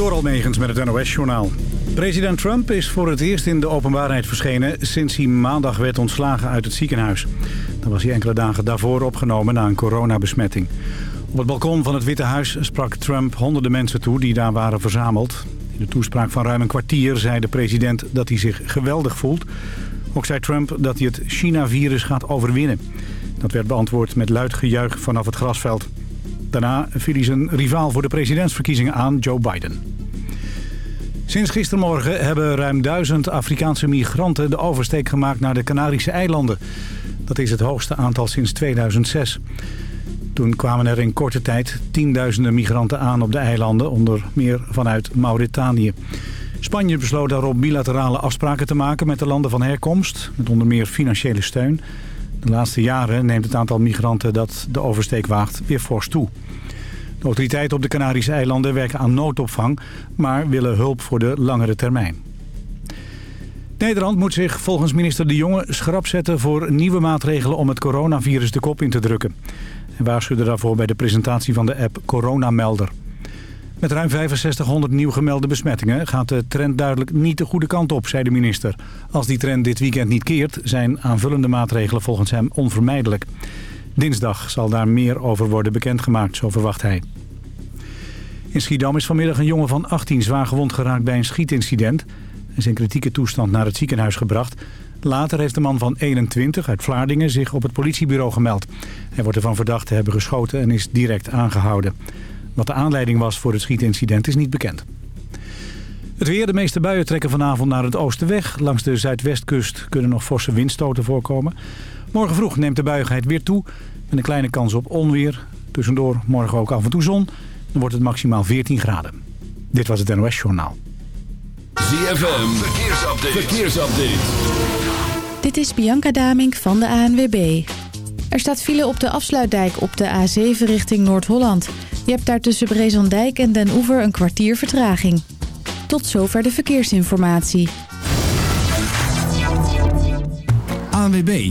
Door Almegens met het NOS-journaal. President Trump is voor het eerst in de openbaarheid verschenen... sinds hij maandag werd ontslagen uit het ziekenhuis. Dan was hij enkele dagen daarvoor opgenomen na een coronabesmetting. Op het balkon van het Witte Huis sprak Trump honderden mensen toe... die daar waren verzameld. In de toespraak van ruim een kwartier zei de president dat hij zich geweldig voelt. Ook zei Trump dat hij het China-virus gaat overwinnen. Dat werd beantwoord met luid gejuich vanaf het grasveld. Daarna viel hij zijn rivaal voor de presidentsverkiezingen aan, Joe Biden. Sinds gistermorgen hebben ruim duizend Afrikaanse migranten de oversteek gemaakt naar de Canarische eilanden. Dat is het hoogste aantal sinds 2006. Toen kwamen er in korte tijd tienduizenden migranten aan op de eilanden, onder meer vanuit Mauritanië. Spanje besloot daarop bilaterale afspraken te maken met de landen van herkomst, met onder meer financiële steun. De laatste jaren neemt het aantal migranten dat de oversteek waagt weer fors toe. De autoriteiten op de Canarische eilanden werken aan noodopvang... maar willen hulp voor de langere termijn. Nederland moet zich volgens minister De Jonge schrap zetten voor nieuwe maatregelen om het coronavirus de kop in te drukken. Hij waarschuwde daarvoor bij de presentatie van de app Coronamelder. Met ruim 6500 nieuw gemelde besmettingen gaat de trend duidelijk niet de goede kant op, zei de minister. Als die trend dit weekend niet keert, zijn aanvullende maatregelen volgens hem onvermijdelijk. Dinsdag zal daar meer over worden bekendgemaakt, zo verwacht hij. In Schiedam is vanmiddag een jongen van 18 zwaar gewond geraakt bij een schietincident. Hij is in kritieke toestand naar het ziekenhuis gebracht. Later heeft de man van 21 uit Vlaardingen zich op het politiebureau gemeld. Hij wordt ervan verdacht te hebben geschoten en is direct aangehouden. Wat de aanleiding was voor het schietincident is niet bekend. Het weer, de meeste buien trekken vanavond naar het oosten weg. Langs de zuidwestkust kunnen nog forse windstoten voorkomen. Morgen vroeg neemt de buigheid weer toe. Met een kleine kans op onweer. Tussendoor morgen ook af en toe zon. Dan wordt het maximaal 14 graden. Dit was het NOS Journaal. ZFM, verkeersupdate. verkeersupdate. Dit is Bianca Damink van de ANWB. Er staat file op de afsluitdijk op de A7 richting Noord-Holland. Je hebt daar tussen Brezondijk en Den Oever een kwartier vertraging. Tot zover de verkeersinformatie. ANWB,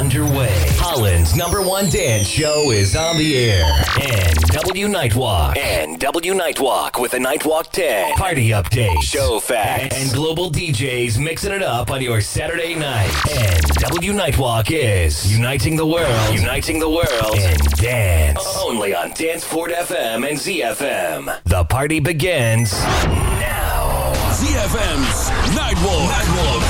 underway. Holland's number one dance show is on the air. NW Nightwalk. NW Nightwalk with a Nightwalk 10. Party update. Show facts. And global DJs mixing it up on your Saturday night. NW Nightwalk is uniting the world. Uniting the world in dance. Only on Danceport FM and ZFM. The party begins now. ZFM's Nightwalk. Nightwalk.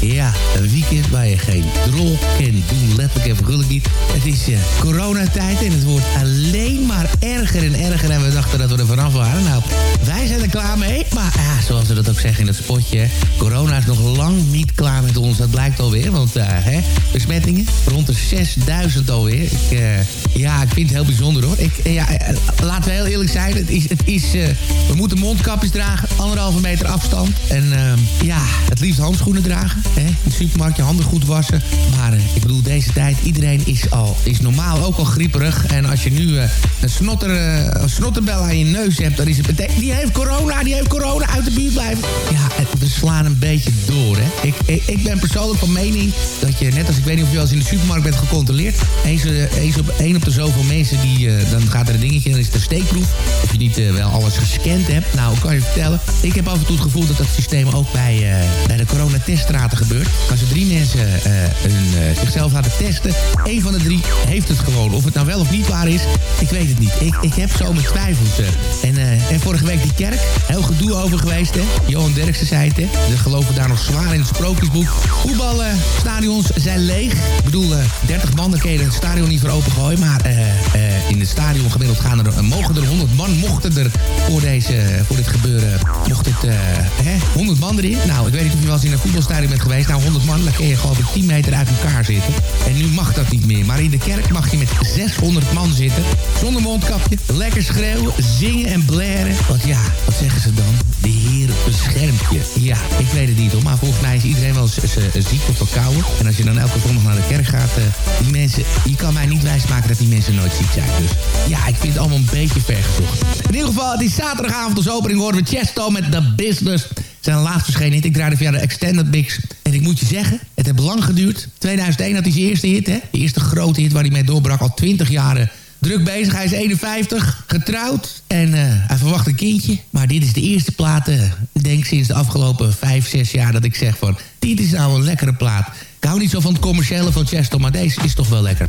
Ja, een weekend waar je geen drol kan doen. Letterlijk en figuurlijk niet. Het is uh, coronatijd en het wordt alleen maar erger en erger. En we dachten dat we er vanaf waren. Nou, wij zijn er klaar mee. Maar ja, zoals ze dat ook zeggen in het spotje... corona is nog lang niet klaar met ons. Dat blijkt alweer, want uh, hè, besmettingen rond de 6000 alweer. Ik, uh, ja, ik vind het heel bijzonder, hoor. Ik, ja, laten we heel eerlijk zijn, het is... Het is we moeten mondkapjes dragen, anderhalve meter afstand. En uh, ja, het liefst handschoenen dragen. Hè? In de supermarkt je handen goed wassen. Maar uh, ik bedoel, deze tijd, iedereen is, al, is normaal ook al grieperig. En als je nu uh, een, snotter, een snotterbel aan je neus hebt, dan is het meteen... Die heeft corona, die heeft corona, uit de buurt blijven. Ja, we slaan een beetje door, hè. Ik, ik, ben persoonlijk van mening dat je, net als ik weet niet of je al eens in de supermarkt bent gecontroleerd... eens, eens op één op de zoveel mensen, die, dan gaat er een dingetje en is een steekproef. Of je niet wel alles gescand hebt. Nou, kan je vertellen, ik heb af en toe het gevoel dat dat systeem ook bij, uh, bij de coronateststraten gebeurt. Als er drie mensen hun, uh, zichzelf laten testen, één van de drie heeft het gewoon. Of het nou wel of niet waar is, ik weet het niet. Ik, ik heb zo mijn twijfels. En, en vorige week die kerk, heel gedoe over geweest, hè. Johan Derksen zei het, hè. Ze geloven daar nog zwaar in het sprookjesboek. Voetbalstadions zijn leeg. Ik bedoel, 30 man, het stadion niet voor opengooien. Maar in het stadion gemiddeld gaan er, mogen er 100 man, mochten er voor, deze, voor dit gebeuren mocht het uh, hè, 100 man erin. Nou, ik weet niet of je wel eens in een voetbalstadion bent geweest. Nou, 100 man, dan kun je gewoon op 10 meter uit elkaar zitten. En nu mag dat niet meer. Maar in de kerk mag je met 600 man zitten. Zonder mondkapje. Lekker schreeuwen, zingen en blaren. Want ja, wat zeggen ze dan? De Heer beschermt je. Ja, ik weet het niet hoor, maar volgens mij is iedereen wel ziek of verkouden. En als je dan elke zondag naar de kerk gaat, uh, die mensen, je kan mij niet wijsmaken dat die mensen nooit ziek zijn. Dus ja, ik vind het allemaal een beetje vergezocht. In ieder geval, is zaterdagavond als opening horen we Chesto met The Business zijn laatst verschenen hit. Ik draaide via de Extended Mix. En ik moet je zeggen, het heeft lang geduurd. 2001 had hij zijn eerste hit, hè? De eerste grote hit waar hij mee doorbrak. Al 20 jaar druk bezig. Hij is 51, getrouwd en uh, hij verwacht een kindje. Maar dit is de eerste plaat, uh, denk sinds de afgelopen 5, 6 jaar... dat ik zeg van, dit is nou een lekkere plaat. Ik hou niet zo van het commerciële van Chesto, maar deze is toch wel lekker.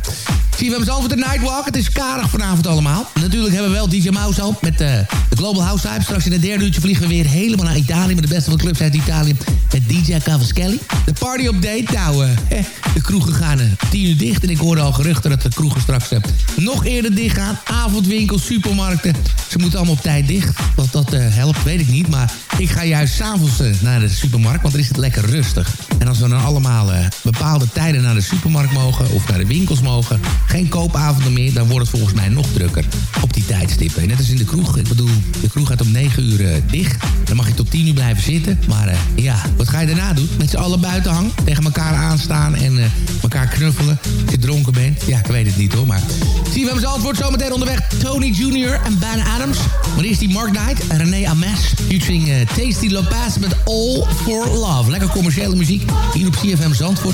Zie we hebben over de Nightwalk. Het is karig vanavond allemaal. Natuurlijk hebben we wel DJ Mouse al met uh, de Global House Hype. Straks in het derde uurtje vliegen we weer helemaal naar Italië... met de beste van clubs uit Italië met DJ Cavaschelli. De party update. Nou, uh, de kroegen gaan tien uur dicht. En ik hoorde al geruchten dat de kroegen straks nog eerder dicht gaan. Avondwinkels, supermarkten. Ze moeten allemaal op tijd dicht. Wat dat helpt, weet ik niet. Maar ik ga juist s'avonds naar de supermarkt, want dan is het lekker rustig. En als we dan allemaal bepaalde tijden naar de supermarkt mogen... of naar de winkels mogen, geen koopavonden meer... dan wordt het volgens mij nog drukker op die tijdstippen. Net als in de kroeg. Ik bedoel, de kroeg gaat om 9 uur uh, dicht. Dan mag je tot 10 uur blijven zitten. Maar uh, ja, wat ga je daarna doen? Met z'n allen buiten hangen, tegen elkaar aanstaan... en uh, elkaar knuffelen als je dronken bent. Ja, ik weet het niet hoor, maar... Zie we antwoord zometeen onderweg. Tony Jr. en Ben Adams. Maar eerst die Mark Knight en René Ames. Featuring Tasty Lopez met All for Love. Lekker commerciële muziek. Hier op CFM Zandvoort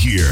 here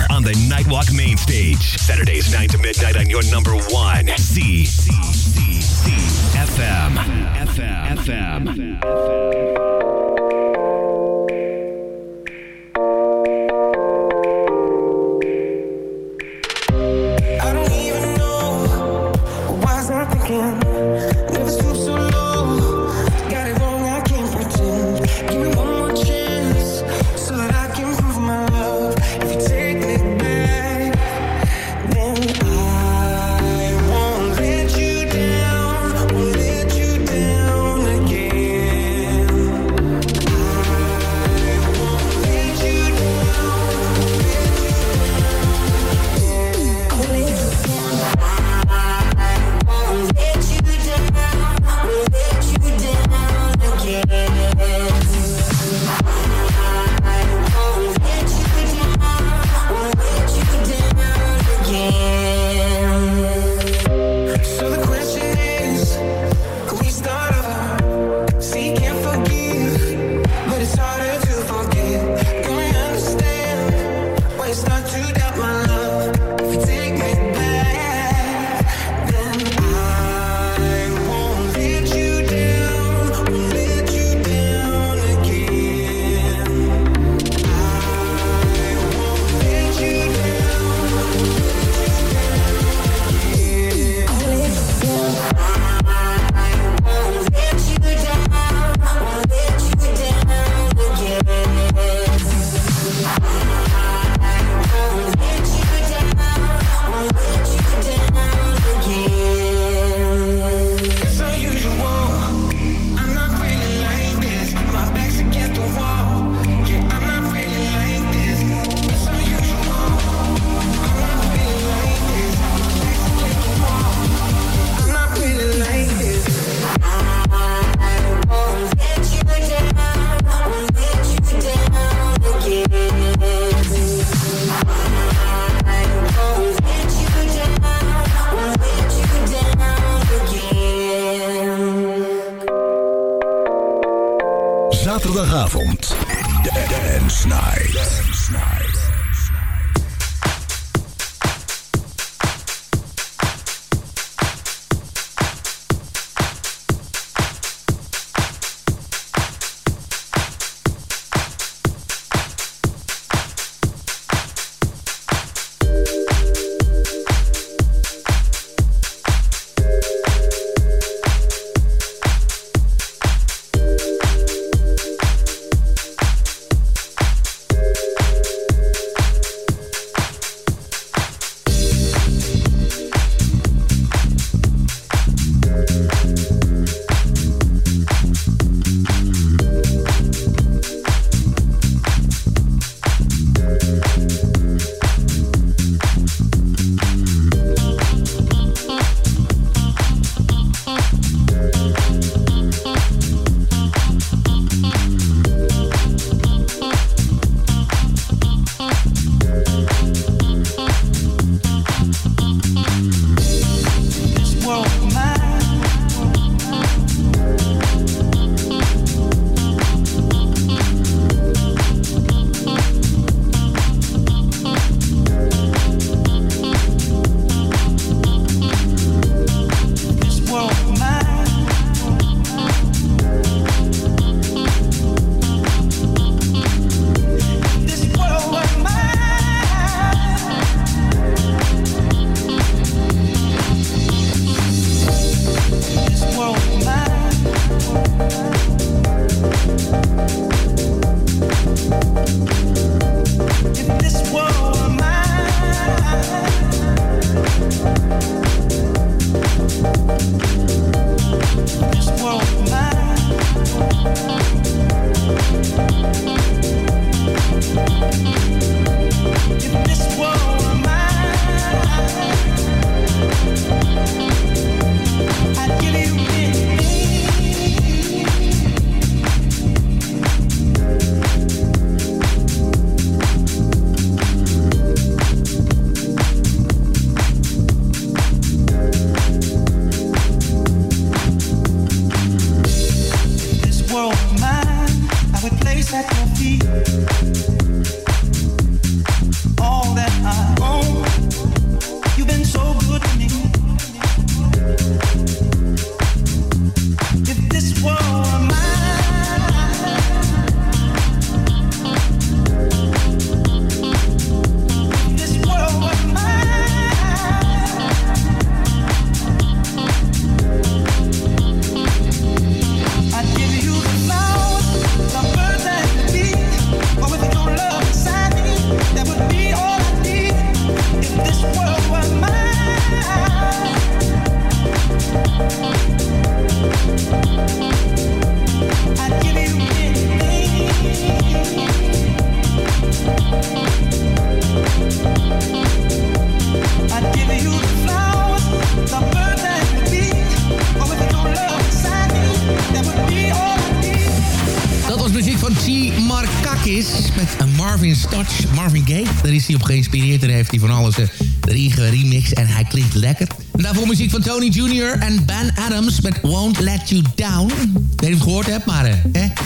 hij van alles uh, erin geremixed. En hij klinkt lekker. En daarvoor muziek van Tony Jr. en Ben Adams met Won't Let You Down. Ik weet niet of je gehoord hebt, maar uh,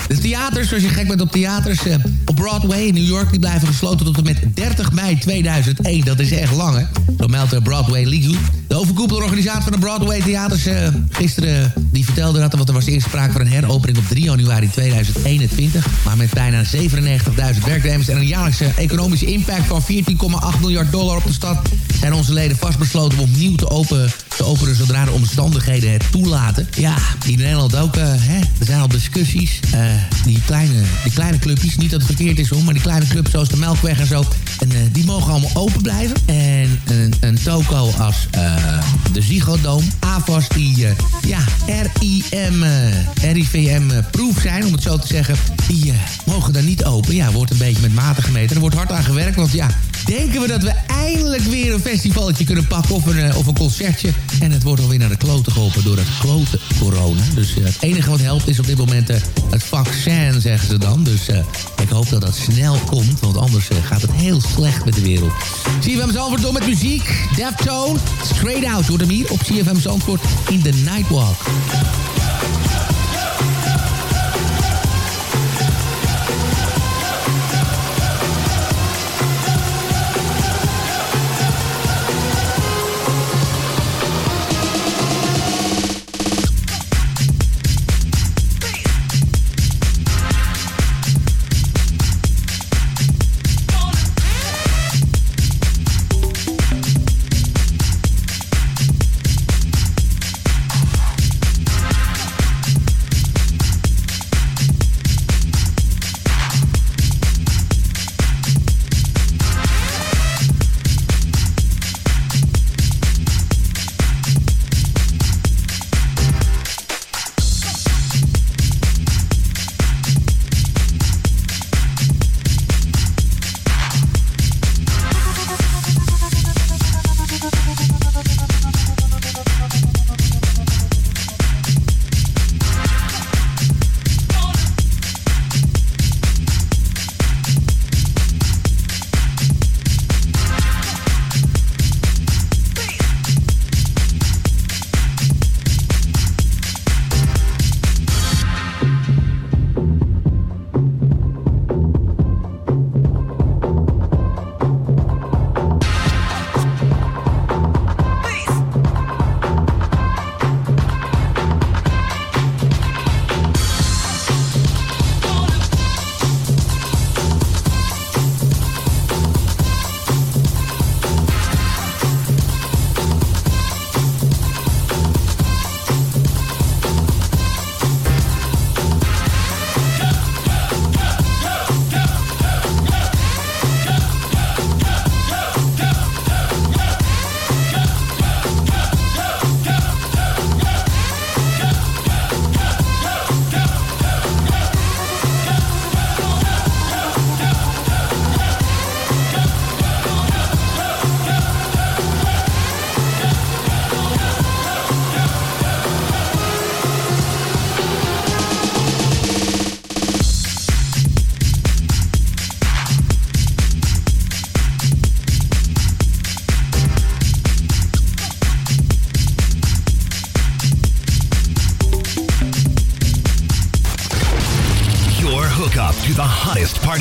de theaters, als je gek bent op theaters... Uh, op Broadway in New York, die blijven gesloten tot en met 30 mei 2001. Dat is echt lang, hè? Zo meldt Broadway League. De overkoepelorganisatie van de Broadway Theaters gisteren... die vertelde dat er, want er was eerst sprake van een heropening op 3 januari 2021. Maar met bijna 97.000 werknemers en een jaarlijkse economische impact van 14,8 miljard dollar op de stad... zijn onze leden vastbesloten om opnieuw te, open, te openen zodra de omstandigheden het toelaten. Ja, in Nederland ook, uh, hè, er zijn al discussies. Uh, die, kleine, die kleine clubjes, niet dat het verkeerd is hoor, maar die kleine clubs zoals de Melkweg en zo... En, uh, die mogen allemaal open blijven. En een, een toko als de Ziggo AFAS, die ja, RIM, RIVM-proof zijn, om het zo te zeggen... die mogen daar niet open. Ja, wordt een beetje met mate gemeten. Er wordt hard aan gewerkt, want ja, denken we dat we eindelijk weer een festivaletje kunnen pakken of een, eh, of een concertje. En het wordt alweer naar de kloten geholpen door het klote corona. Dus uh, het enige wat helpt is op dit moment uh, het vaccin, zeggen ze dan. Dus ik hoop dat dat snel komt, want anders gaat het heel slecht met de wereld. CFM Zandvoort door met muziek. Deftone, Straight Out, door hem hier op CFM Zandvoort in the Nightwalk.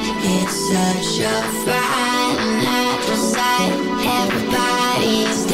It's such a Friday night, just like everybody's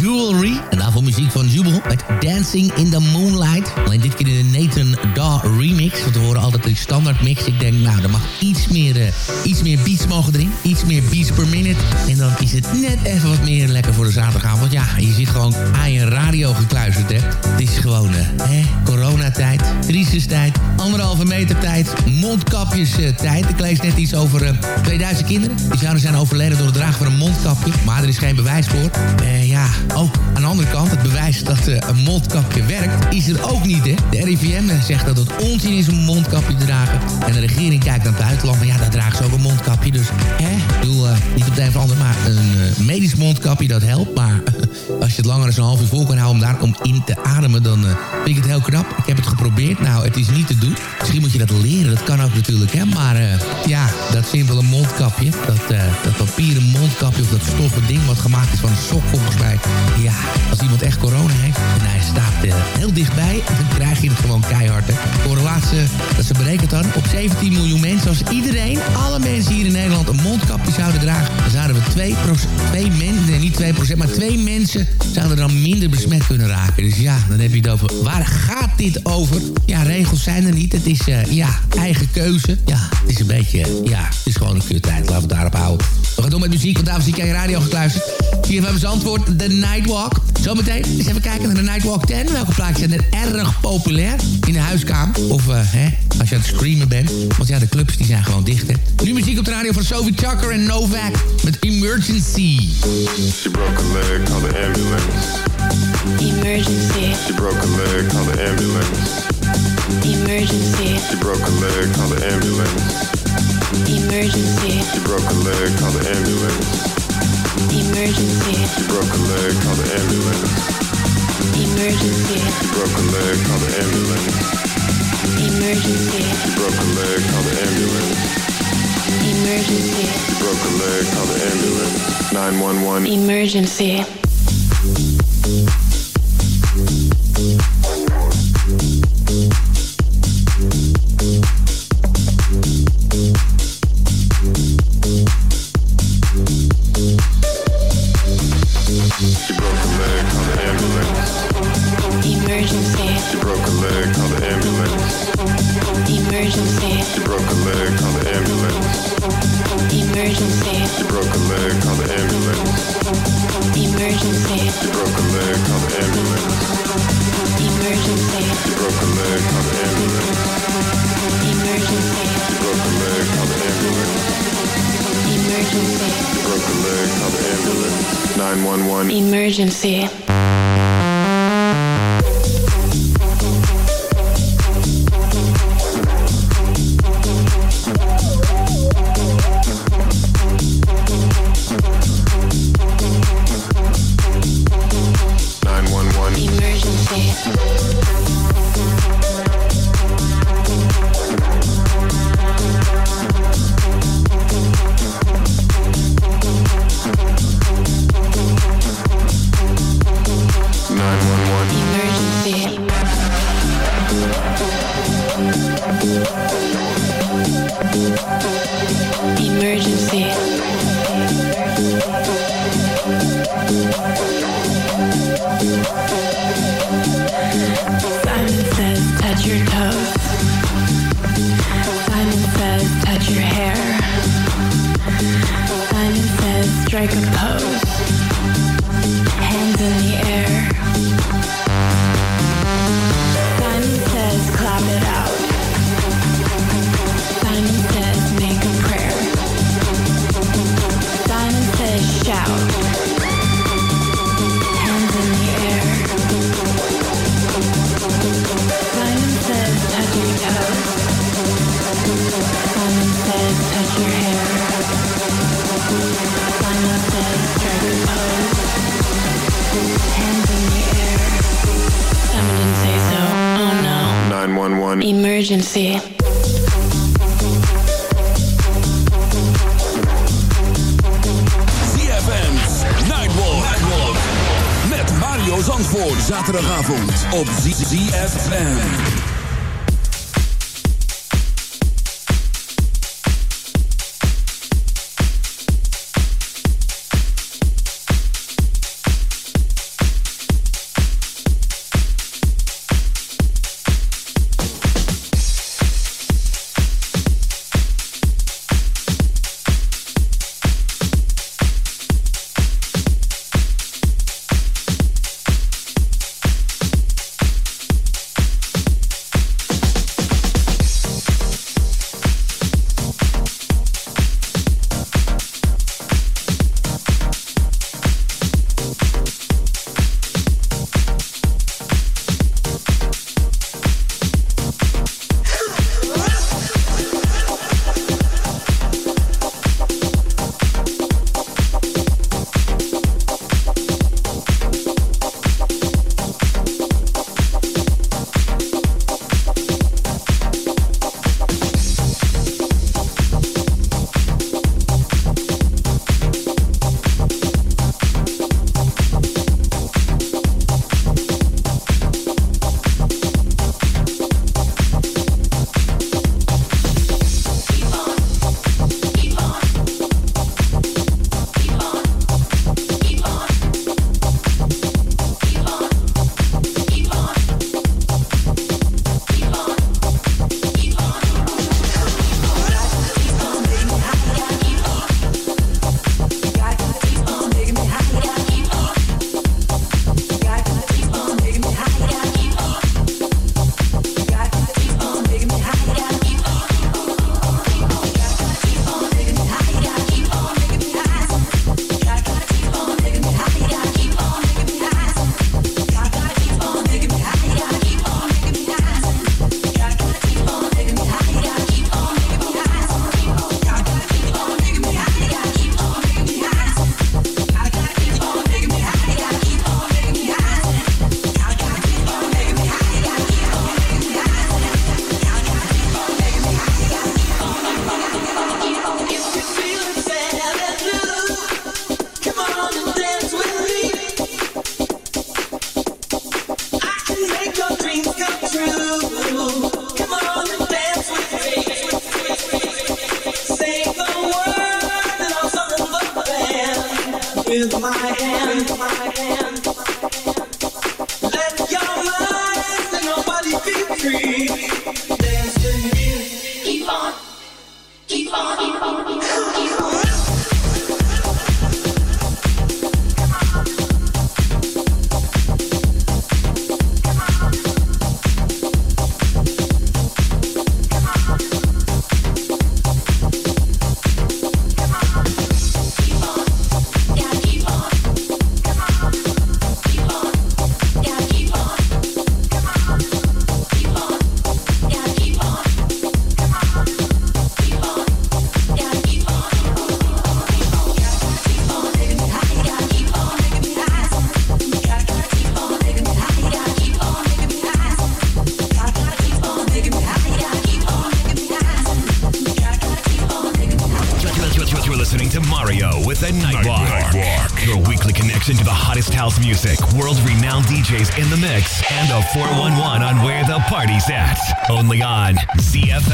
Jewelry. En daarvoor muziek van Jubel met Dancing in the Moonlight. Alleen dit keer in de Nathan Daw remix. Want we horen altijd die standaard mix. Ik denk, nou, er mag iets meer, uh, iets meer beats mogen erin. Iets meer beats per minute. En dan is het net even wat meer lekker voor de zaterdagavond. Ja, je zit gewoon aan je radio gekluisterd, hè. Het is gewoon, uh, hè, crisistijd, anderhalve meter tijd, mondkapjes uh, tijd. Ik lees net iets over 2000 kinderen. Die zouden zijn overleden door het dragen van een mondkapje. Maar er is geen bewijs voor. Uh, ja, ook aan de andere kant, het bewijs dat een mondkapje werkt, is er ook niet, hè. De RIVM zegt dat het onzin is om een mondkapje te dragen. En de regering kijkt naar het buitenland, maar ja, daar dragen ze ook een mondkapje. Dus, hè, ik bedoel, niet op de een of andere, maar een medisch mondkapje, dat helpt. Maar als je het langer dan een half uur vol kan houden om daar om in te ademen, dan eh, vind ik het heel knap. Ik heb het geprobeerd. Nou, het is niet te doen. Misschien moet je dat leren, dat kan ook natuurlijk, hè. Maar eh, ja, dat simpele mondkapje, dat, eh, dat papieren mondkapje of dat stoffen ding wat gemaakt is van een sok volgens mij. Ja, als iemand echt corona heeft en hij staat heel dichtbij, dan krijg je het gewoon keihard, hè. Voor de laatste, dat ze berekend hadden, op 17 miljoen mensen, als iedereen, alle mensen hier in Nederland een mondkapje zouden dragen, dan zouden we 2%, twee mensen, nee niet 2% maar twee mensen zouden dan minder besmet kunnen raken. Dus ja, dan heb je het over, waar gaat dit over? Ja, regels zijn er niet. Het is, uh, ja, eigen keuze. Ja, het is een beetje, ja, het is gewoon een kuttijd. Laten we het daarop houden. We gaan door met muziek, want dames en heren, radio gekluisterd. CFM is antwoord, The Nightwalk. Zometeen eens even kijken naar de Nightwalk 10. Welke plaatjes zijn er erg populair in de huiskamer? Of uh, hè, als je aan het streamen bent. Want ja, de clubs die zijn gewoon dicht, hè. Nu muziek op de radio van Sophie Tucker en Novak met Emergency. She broke a leg, call the ambulance. Emergency. She broke a leg, call the ambulance. Emergency. She broke a leg, call the ambulance. Emergency. She broke a leg, call the ambulance. Emergency. She broke a leg, call the ambulance. Emergency. She broke a leg, call the ambulance. Emergency. She broke a leg, call the ambulance. Emergency. She broke a leg, call the ambulance. 911. Emergency. 911. Emergency.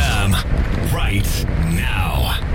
ZFM. Right now.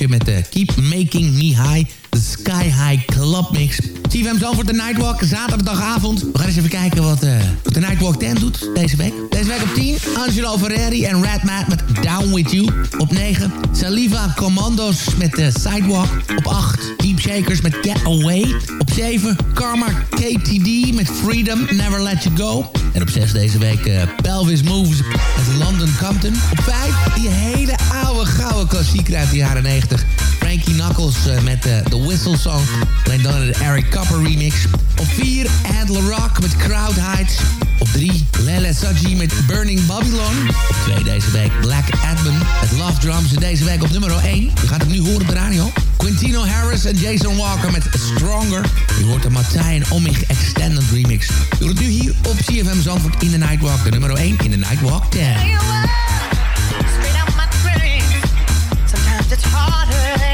Labeltje met uh, Keep Making Me High. De Sky High Club Mix. CFM Zandvoort de Nightwalk, zaterdagavond. We gaan eens even kijken wat uh, de Nightwalk 10 doet deze week. Deze week op 10, Angelo Ferreri en Red Matt met Down With You. Op 9, Saliva Commandos met de Sidewalk. Op 8, Deep Shakers met Get Away. Op 7, Karma KTD met Freedom, Never Let You Go. En op 6 deze week uh, Pelvis Moves met London Compton. Op 5, die hele oude gouden klassieker uit de jaren 90. Frankie Knuckles uh, met uh, The Whistle Song. Alleen dan de Eric Copper remix. Op 4, Adler Rock met Crowd Heights. Op 3, Lele Saji met Burning Babylon. Op 2 deze week Black Admin met Love Drums. En deze week op nummer 1, je gaat het nu horen op de radio... Quintino Harris en Jason Walker met Stronger. Je hoort de Matthij en Omig Extended Remix. Je hoort het nu hier op CFM Zandvoort in de Nightwalk. De nummer 1 in de Nightwalk 10. Sometimes it's harder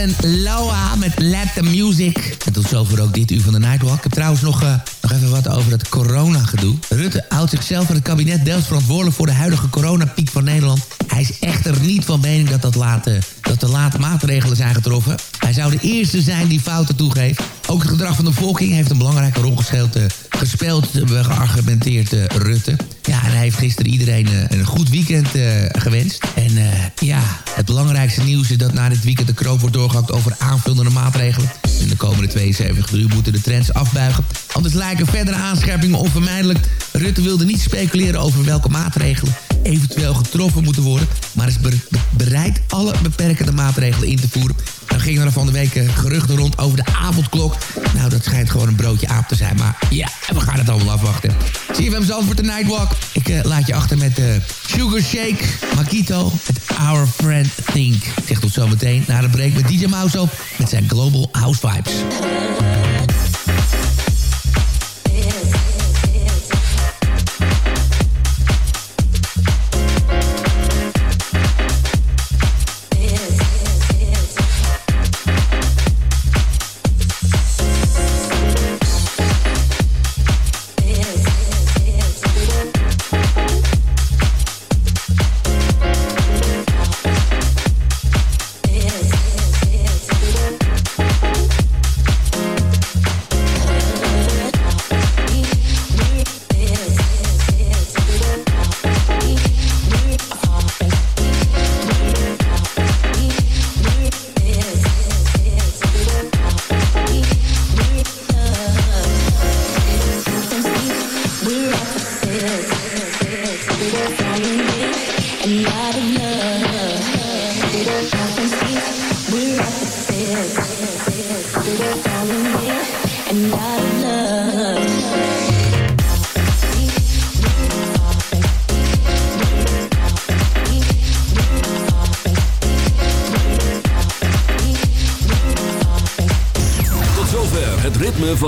En Laura met Let the Music. En tot zover ook dit uur van de Nightwalk. Ik heb trouwens nog, eh, nog even wat over het corona-gedoe. Rutte houdt zichzelf en het kabinet deels verantwoordelijk... voor de huidige coronapiek van Nederland. Hij is echter niet van mening dat, dat, late, dat de late maatregelen zijn getroffen. Hij zou de eerste zijn die fouten toegeeft. Ook het gedrag van de bevolking heeft een belangrijke rol gespeeld, eh, gespeeld hebben geargumenteerd eh, Rutte. 72 uur moeten de trends afbuigen. Anders lijken verdere aanscherpingen onvermijdelijk. Rutte wilde niet speculeren over welke maatregelen eventueel getroffen moeten worden... maar is be- be- bereid alle beperkende maatregelen in te voeren. Dan gingen er van de week eh, geruchten rond over de avondklok. Nou, dat schijnt gewoon een broodje aap te zijn. Maar ja, we gaan het allemaal afwachten. Zie je hem voor de Nightwalk. Ik eh, laat je achter met eh, Sugar Shake, Makito, het Our Friend Think. Ik zeg tot zometeen na de break met DJ Mouse op met zijn Global House Vibes.